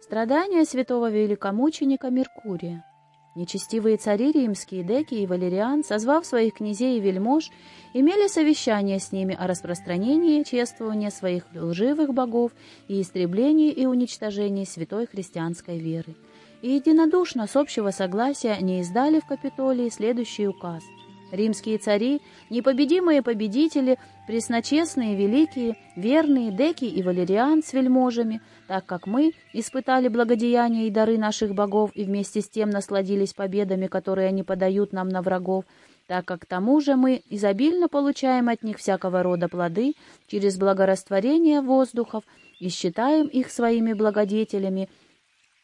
Страдания святого великомученика Меркурия. Нечестивые цари римские, Деки и Валериан, созвав своих князей и вельмож, имели совещание с ними о распространении чествования своих лживых богов и истреблении и уничтожении святой христианской веры. И единодушно с общего согласия не издали в Капитолии следующий указ – Римские цари, непобедимые победители, пресночестные, великие, верные, Деки и Валериан с вельможами, так как мы испытали благодеяния и дары наших богов и вместе с тем насладились победами, которые они подают нам на врагов, так как к тому же мы изобильно получаем от них всякого рода плоды через благорастворение воздухов и считаем их своими благодетелями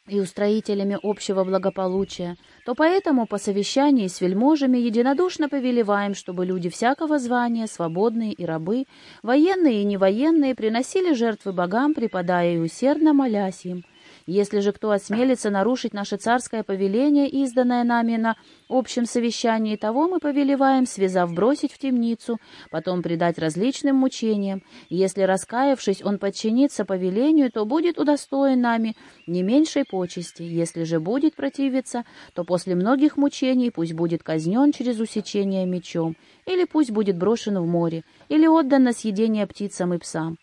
и устроителями общего благополучия, то поэтому по совещании с вельможами единодушно повелеваем, чтобы люди всякого звания, свободные и рабы, военные и невоенные, приносили жертвы богам, преподая и усердно молясь им – если же кто осмелится нарушить наше царское повеление, изданное нами на общем совещании, того мы повелеваем, связав, бросить в темницу, потом предать различным мучениям. Если, раскаявшись, он подчинится повелению, то будет удостоен нами не меньшей почести. Если же будет противиться, то после многих мучений пусть будет казнен через усечение мечом, или пусть будет брошен в море, или отдан на съедение птицам и псам.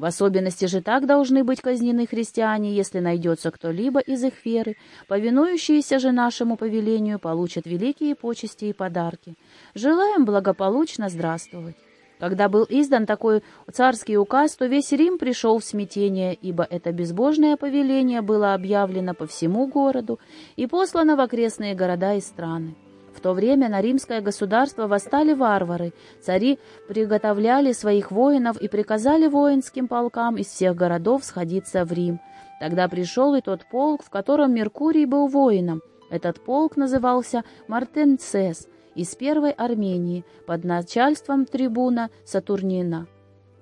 В особенности же так должны быть казнены христиане, если найдется кто-либо из их веры, повинующиеся же нашему повелению, получат великие почести и подарки. Желаем благополучно здравствовать. Когда был издан такой царский указ, то весь Рим пришел в смятение, ибо это безбожное повеление было объявлено по всему городу и послано в окрестные города и страны. В то время на римское государство восстали варвары. Цари приготовляли своих воинов и приказали воинским полкам из всех городов сходиться в Рим. Тогда пришел и тот полк, в котором Меркурий был воином. Этот полк назывался Мартенцес из первой Армении под начальством трибуна Сатурнина.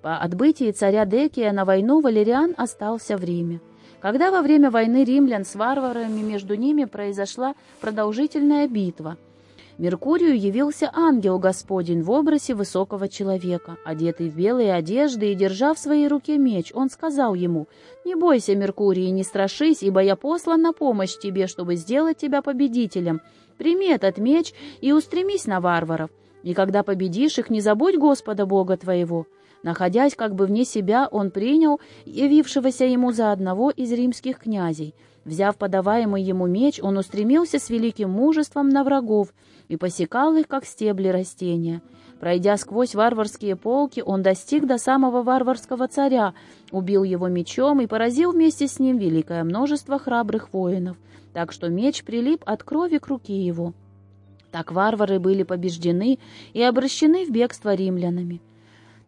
По отбытии царя Декия на войну Валериан остался в Риме. Когда во время войны римлян с варварами между ними произошла продолжительная битва – Меркурию явился ангел Господень в образе высокого человека, одетый в белые одежды и держа в своей руке меч. Он сказал ему, «Не бойся, Меркурий, не страшись, ибо я послан на помощь тебе, чтобы сделать тебя победителем. Прими этот меч и устремись на варваров. И когда победишь их, не забудь Господа Бога твоего». Находясь как бы вне себя, он принял явившегося ему за одного из римских князей. Взяв подаваемый ему меч, он устремился с великим мужеством на врагов, и посекал их, как стебли растения. Пройдя сквозь варварские полки, он достиг до самого варварского царя, убил его мечом и поразил вместе с ним великое множество храбрых воинов, так что меч прилип от крови к руке его. Так варвары были побеждены и обращены в бегство римлянами.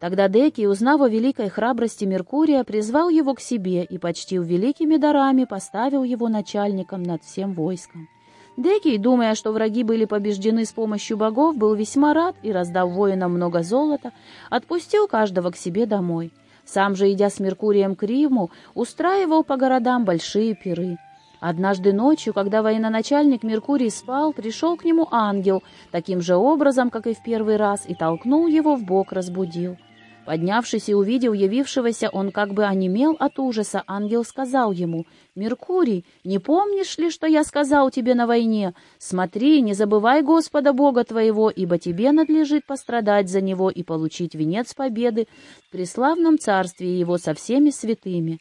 Тогда Деки, узнав о великой храбрости Меркурия, призвал его к себе и, почтив великими дарами, поставил его начальником над всем войском. Декий, думая, что враги были побеждены с помощью богов, был весьма рад и, раздав воинам много золота, отпустил каждого к себе домой. Сам же, идя с Меркурием к Риму, устраивал по городам большие пиры. Однажды ночью, когда военачальник Меркурий спал, пришел к нему ангел, таким же образом, как и в первый раз, и толкнул его в бок, разбудил. Поднявшись и увидев явившегося, он как бы онемел от ужаса. Ангел сказал ему, «Меркурий, не помнишь ли, что я сказал тебе на войне? Смотри, не забывай Господа Бога твоего, ибо тебе надлежит пострадать за Него и получить венец победы в преславном царстве Его со всеми святыми».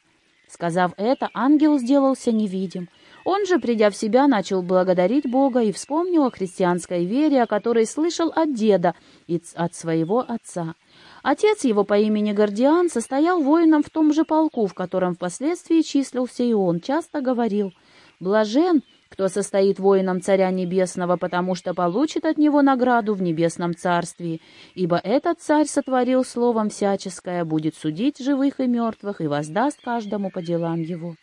Сказав это, ангел сделался невидим. Он же, придя в себя, начал благодарить Бога и вспомнил о христианской вере, о которой слышал от деда и от своего отца. Отец его по имени Гордиан состоял воином в том же полку, в котором впоследствии числился и он, часто говорил «Блажен, кто состоит воином Царя Небесного, потому что получит от него награду в Небесном Царстве, ибо этот царь сотворил словом всяческое, будет судить живых и мертвых и воздаст каждому по делам его».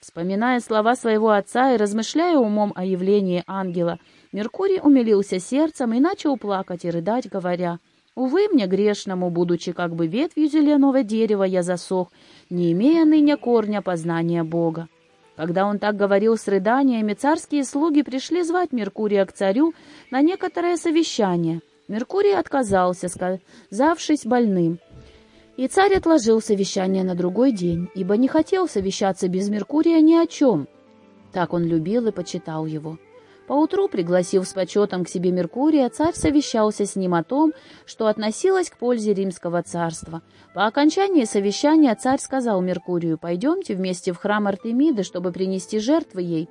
Вспоминая слова своего отца и размышляя умом о явлении ангела, Меркурий умилился сердцем и начал плакать и рыдать, говоря — Увы, мне грешному, будучи как бы ветвью зеленого дерева, я засох, не имея ныне корня познания Бога. Когда он так говорил с рыданиями, царские слуги пришли звать Меркурия к царю на некоторое совещание. Меркурий отказался, сказавшись больным. И царь отложил совещание на другой день, ибо не хотел совещаться без Меркурия ни о чем. Так он любил и почитал его. Поутру, пригласив с почетом к себе Меркурия, царь совещался с ним о том, что относилось к пользе римского царства. По окончании совещания царь сказал Меркурию, «Пойдемте вместе в храм Артемиды, чтобы принести жертвы ей».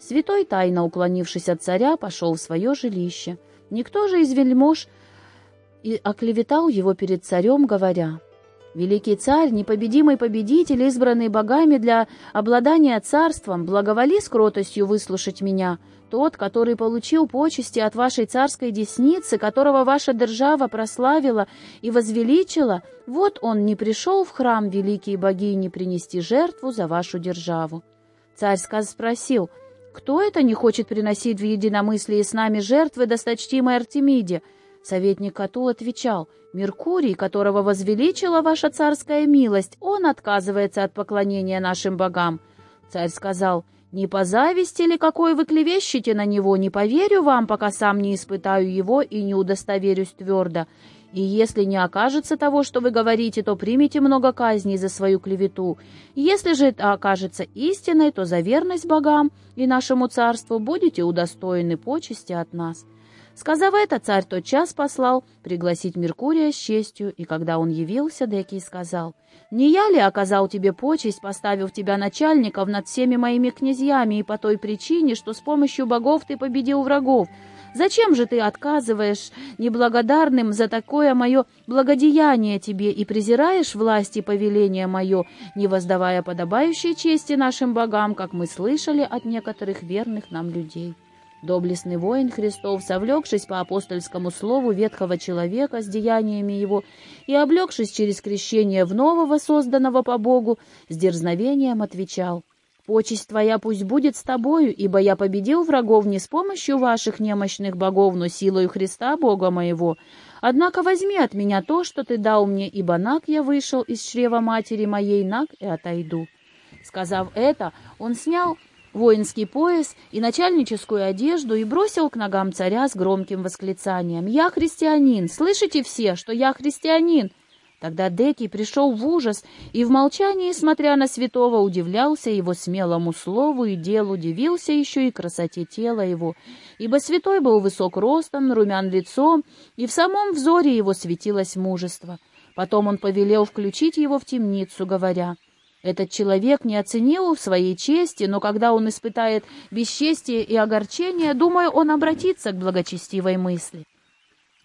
Святой, тайно уклонившись от царя, пошел в свое жилище. Никто же из вельмож оклеветал его перед царем, говоря, Великий царь, непобедимый победитель, избранный богами для обладания царством, благоволи с кротостью выслушать меня, тот, который получил почести от вашей царской десницы, которого ваша держава прославила и возвеличила, вот он не пришел в храм великие богини принести жертву за вашу державу. Царь спросил, кто это не хочет приносить в единомыслии с нами жертвы досточтимой Артемиде? Советник Катул отвечал, «Меркурий, которого возвеличила ваша царская милость, он отказывается от поклонения нашим богам». Царь сказал, «Не по зависти ли, какой вы клевещете на него, не поверю вам, пока сам не испытаю его и не удостоверюсь твердо. И если не окажется того, что вы говорите, то примите много казней за свою клевету. Если же это окажется истиной, то за верность богам и нашему царству будете удостоены почести от нас». Сказав это, царь тот час послал пригласить Меркурия с честью, и когда он явился, Декий сказал, «Не я ли оказал тебе почесть, поставив тебя начальником над всеми моими князьями, и по той причине, что с помощью богов ты победил врагов? Зачем же ты отказываешь неблагодарным за такое мое благодеяние тебе и презираешь власть и повеление мое, не воздавая подобающей чести нашим богам, как мы слышали от некоторых верных нам людей?» Доблестный воин Христов, совлекшись по апостольскому слову ветхого человека с деяниями его и облегшись через крещение в нового, созданного по Богу, с дерзновением отвечал, «Почесть твоя пусть будет с тобою, ибо я победил врагов не с помощью ваших немощных богов, но силою Христа, Бога моего. Однако возьми от меня то, что ты дал мне, ибо наг я вышел из чрева матери моей, наг и отойду». Сказав это, он снял воинский пояс и начальническую одежду и бросил к ногам царя с громким восклицанием «Я христианин! Слышите все, что я христианин?» Тогда Декий пришел в ужас и в молчании, смотря на святого, удивлялся его смелому слову и делу, удивился еще и красоте тела его, ибо святой был высок ростом, румян лицом, и в самом взоре его светилось мужество. Потом он повелел включить его в темницу, говоря — этот человек не оценил своей чести, но когда он испытает бесчестие и огорчение, думаю, он обратится к благочестивой мысли.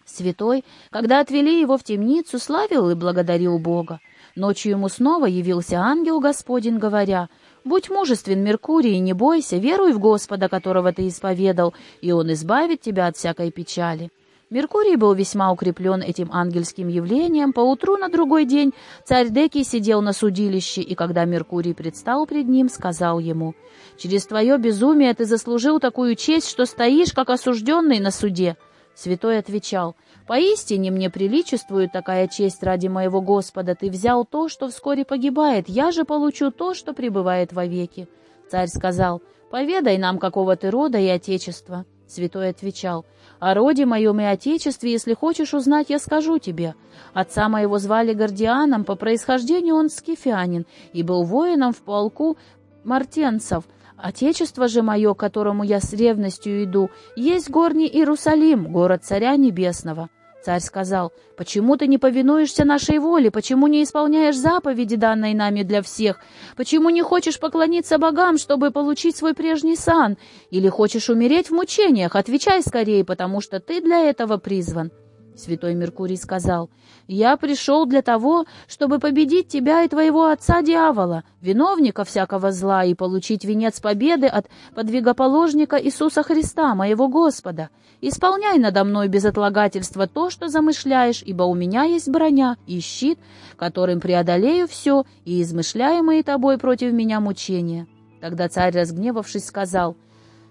Святой, когда отвели его в темницу, славил и благодарил Бога. Ночью ему снова явился ангел Господень, говоря, «Будь мужествен, Меркурий, не бойся, веруй в Господа, которого ты исповедал, и он избавит тебя от всякой печали». Меркурий был весьма укреплен этим ангельским явлением. Поутру на другой день царь Декий сидел на судилище, и когда Меркурий предстал пред ним, сказал ему, «Через твое безумие ты заслужил такую честь, что стоишь, как осужденный на суде». Святой отвечал, «Поистине мне приличествует такая честь ради моего Господа. Ты взял то, что вскоре погибает, я же получу то, что пребывает вовеки». Царь сказал, «Поведай нам, какого ты рода и отечества». Святой отвечал, «О роде моем и отечестве, если хочешь узнать, я скажу тебе. Отца моего звали Гордианом, по происхождению он скифианин, и был воином в полку мартенцев. Отечество же мое, которому я с ревностью иду, есть горний Иерусалим, город Царя Небесного». Царь сказал, «Почему ты не повинуешься нашей воле? Почему не исполняешь заповеди, данные нами для всех? Почему не хочешь поклониться богам, чтобы получить свой прежний сан? Или хочешь умереть в мучениях? Отвечай скорее, потому что ты для этого призван». Святой Меркурий сказал, «Я пришел для того, чтобы победить тебя и твоего отца дьявола, виновника всякого зла, и получить венец победы от подвигоположника Иисуса Христа, моего Господа. Исполняй надо мной без отлагательства то, что замышляешь, ибо у меня есть броня и щит, которым преодолею все и измышляемые тобой против меня мучения». Тогда царь, разгневавшись, сказал, —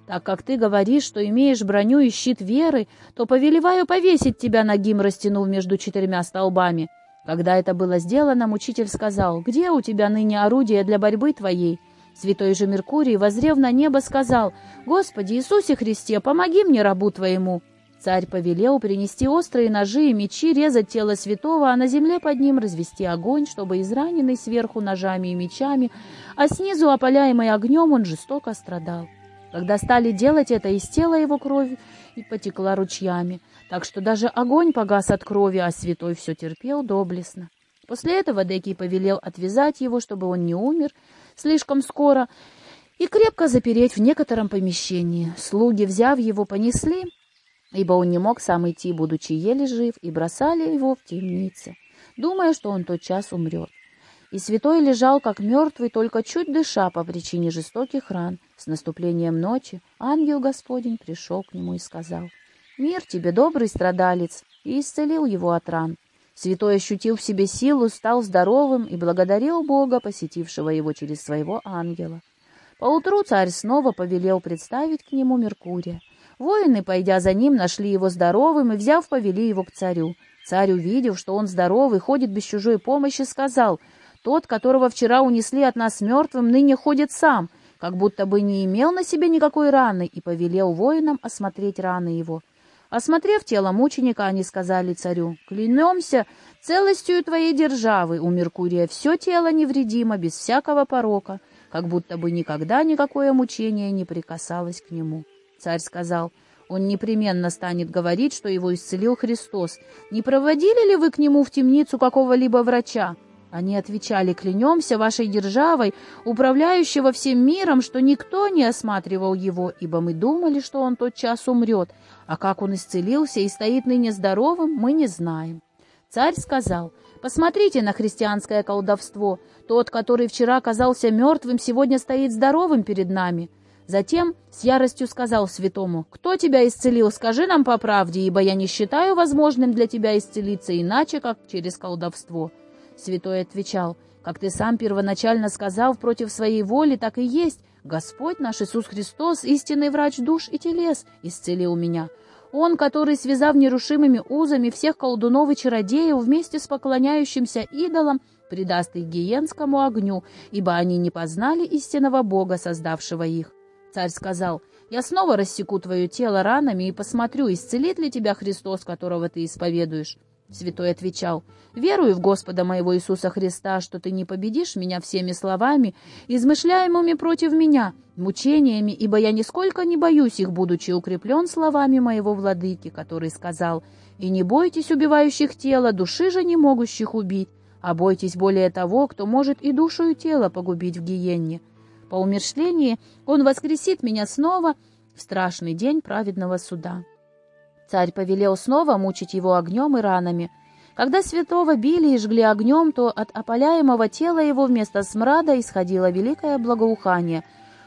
так как ты говоришь, что имеешь броню и щит веры, то повелеваю повесить тебя ногим, растянув между четырьмя столбами». Когда это было сделано, мучитель сказал, «Где у тебя ныне орудие для борьбы твоей?» Святой же Меркурий, возрев на небо, сказал, «Господи Иисусе Христе, помоги мне, рабу Твоему». Царь повелел принести острые ножи и мечи, резать тело святого, а на земле под ним развести огонь, чтобы израненный сверху ножами и мечами, а снизу, опаляемый огнем, он жестоко страдал. Когда стали делать это, из тела его кровь и потекла ручьями, так что даже огонь погас от крови, а святой все терпел доблестно. После этого Декий повелел отвязать его, чтобы он не умер слишком скоро, и крепко запереть в некотором помещении. Слуги, взяв его, понесли, ибо он не мог сам идти, будучи еле жив, и бросали его в темнице, думая, что он тот час умрет. И святой лежал, как мертвый, только чуть дыша по причине жестоких ран. С наступлением ночи ангел Господень пришел к нему и сказал, «Мир тебе, добрый страдалец!» и исцелил его от ран. Святой ощутил в себе силу, стал здоровым и благодарил Бога, посетившего его через своего ангела. Поутру царь снова повелел представить к нему Меркурия. Воины, пойдя за ним, нашли его здоровым и, взяв, повели его к царю. Царь, увидев, что он здоровый, ходит без чужой помощи, сказал, «Тот, которого вчера унесли от нас мертвым, ныне ходит сам, как будто бы не имел на себе никакой раны, и повелел воинам осмотреть раны его». Осмотрев тело мученика, они сказали царю, «Клянемся целостью твоей державы, у Меркурия все тело невредимо, без всякого порока, как будто бы никогда никакое мучение не прикасалось к нему». Царь сказал, «Он непременно станет говорить, что его исцелил Христос. Не проводили ли вы к нему в темницу какого-либо врача?» Они отвечали, клянемся вашей державой, управляющего всем миром, что никто не осматривал его, ибо мы думали, что он тот час умрет, а как он исцелился и стоит ныне здоровым, мы не знаем. Царь сказал, посмотрите на христианское колдовство. Тот, который вчера казался мертвым, сегодня стоит здоровым перед нами. Затем с яростью сказал святому, «Кто тебя исцелил? Скажи нам по правде, ибо я не считаю возможным для тебя исцелиться иначе, как через колдовство». Святой отвечал, «Как ты сам первоначально сказал против своей воли, так и есть. Господь наш Иисус Христос, истинный врач душ и телес, исцелил меня. Он, который, связав нерушимыми узами всех колдунов и чародеев вместе с поклоняющимся идолом, предаст их гиенскому огню, ибо они не познали истинного Бога, создавшего их. Царь сказал, «Я снова рассеку твое тело ранами и посмотрю, исцелит ли тебя Христос, которого ты исповедуешь». Святой отвечал, «Верую в Господа моего Иисуса Христа, что ты не победишь меня всеми словами, измышляемыми против меня, мучениями, ибо я нисколько не боюсь их, будучи укреплен словами моего владыки, который сказал, «И не бойтесь убивающих тело, души же не могущих убить, а бойтесь более того, кто может и душу и тело погубить в гиенне. По умершлении он воскресит меня снова в страшный день праведного суда». Царь повелел снова мучить его огнем и ранами. Когда святого били и жгли огнем, то от опаляемого тела его вместо смрада исходило великое благоухание.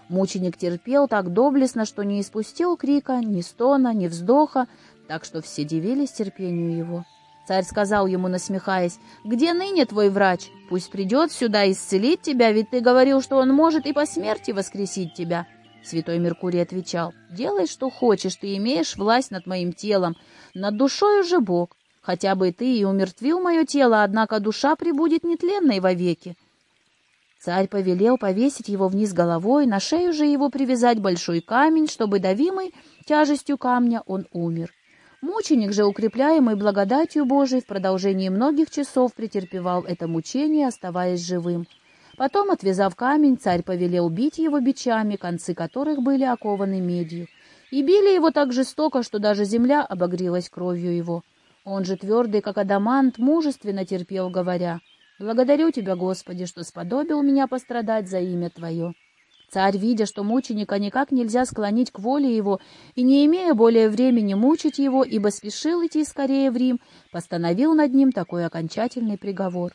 Мученик терпел так доблестно, что не испустил крика, ни стона, ни вздоха, так что все дивились терпению его. Царь сказал ему, насмехаясь, «Где ныне твой врач? Пусть придет сюда и исцелит тебя, ведь ты говорил, что он может и по смерти воскресить тебя». Святой Меркурий отвечал, «Делай, что хочешь, ты имеешь власть над моим телом, над душой уже Бог. Хотя бы ты и умертвил мое тело, однако душа прибудет нетленной вовеки». Царь повелел повесить его вниз головой, на шею же его привязать большой камень, чтобы, давимый тяжестью камня, он умер. Мученик же, укрепляемый благодатью Божией, в продолжении многих часов претерпевал это мучение, оставаясь живым. Потом, отвязав камень, царь повелел бить его бичами, концы которых были окованы медью. И били его так жестоко, что даже земля обогрелась кровью его. Он же твердый, как адамант, мужественно терпел, говоря, «Благодарю тебя, Господи, что сподобил меня пострадать за имя Твое». Царь, видя, что мученика никак нельзя склонить к воле его, и не имея более времени мучить его, ибо спешил идти скорее в Рим, постановил над ним такой окончательный приговор.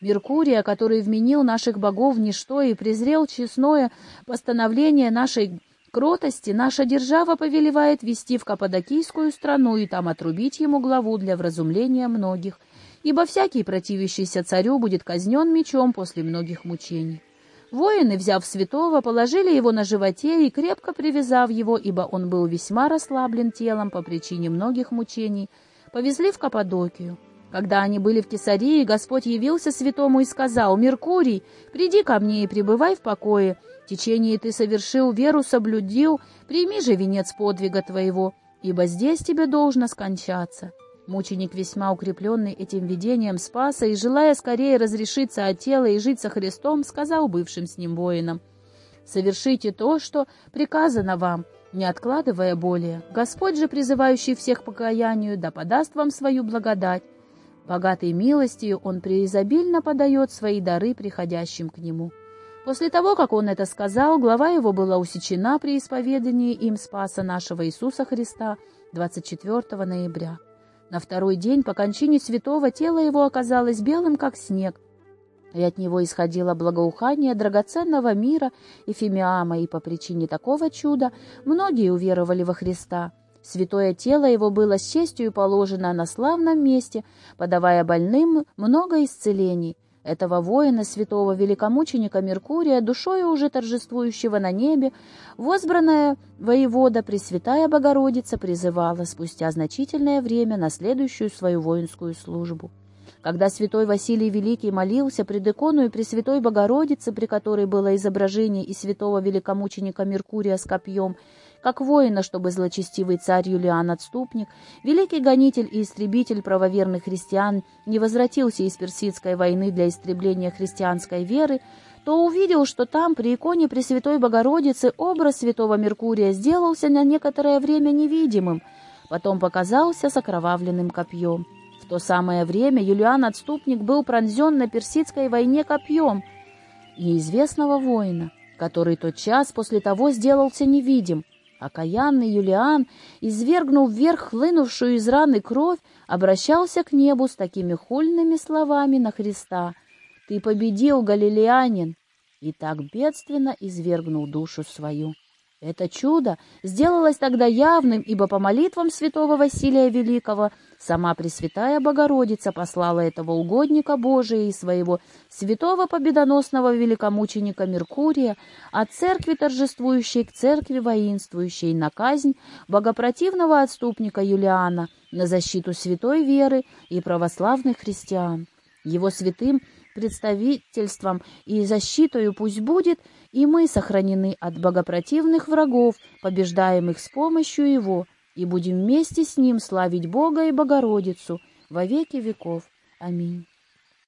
Меркурия, который вменил наших богов в ничто и презрел честное постановление нашей кротости, наша держава повелевает вести в Каппадокийскую страну и там отрубить ему главу для вразумления многих, ибо всякий противящийся царю будет казнен мечом после многих мучений. Воины, взяв святого, положили его на животе и, крепко привязав его, ибо он был весьма расслаблен телом по причине многих мучений, повезли в Каппадокию. Когда они были в Кесарии, Господь явился святому и сказал, «Меркурий, приди ко мне и пребывай в покое. В течение ты совершил веру, соблюдил, прими же венец подвига твоего». ибо здесь тебе должно скончаться». Мученик, весьма укрепленный этим видением спаса и желая скорее разрешиться от тела и жить со Христом, сказал бывшим с ним воинам, «Совершите то, что приказано вам, не откладывая более. Господь же, призывающий всех покаянию, да подаст вам свою благодать. Богатой милостью Он преизобильно подает свои дары приходящим к Нему». После того, как он это сказал, глава его была усечена при исповедании им Спаса нашего Иисуса Христа 24 ноября. На второй день по кончине святого тело его оказалось белым, как снег, и от него исходило благоухание драгоценного мира и фимиама, и по причине такого чуда многие уверовали во Христа. Святое тело его было с честью положено на славном месте, подавая больным много исцелений этого воина, святого великомученика Меркурия, душою уже торжествующего на небе, возбранная воевода Пресвятая Богородица призывала спустя значительное время на следующую свою воинскую службу. Когда святой Василий Великий молился пред икону и Пресвятой Богородице, при которой было изображение и святого великомученика Меркурия с копьем, как воина, чтобы злочестивый царь Юлиан Отступник, великий гонитель и истребитель правоверных христиан, не возвратился из персидской войны для истребления христианской веры, то увидел, что там, при иконе Пресвятой Богородицы, образ святого Меркурия сделался на некоторое время невидимым, потом показался с окровавленным копьем. В то самое время Юлиан Отступник был пронзен на персидской войне копьем неизвестного воина, который тот час после того сделался невидим, Окаянный Юлиан, извергнув вверх хлынувшую из раны кровь, обращался к небу с такими хульными словами на Христа. «Ты победил, галилеянин!» И так бедственно извергнул душу свою. Это чудо сделалось тогда явным, ибо по молитвам святого Василия Великого сама Пресвятая Богородица послала этого угодника Божия и своего святого победоносного великомученика Меркурия от церкви торжествующей к церкви воинствующей на казнь богопротивного отступника Юлиана на защиту святой веры и православных христиан. Его святым представительством и защитою пусть будет, и мы сохранены от богопротивных врагов, побеждаемых с помощью Его, и будем вместе с Ним славить Бога и Богородицу во веки веков. Аминь.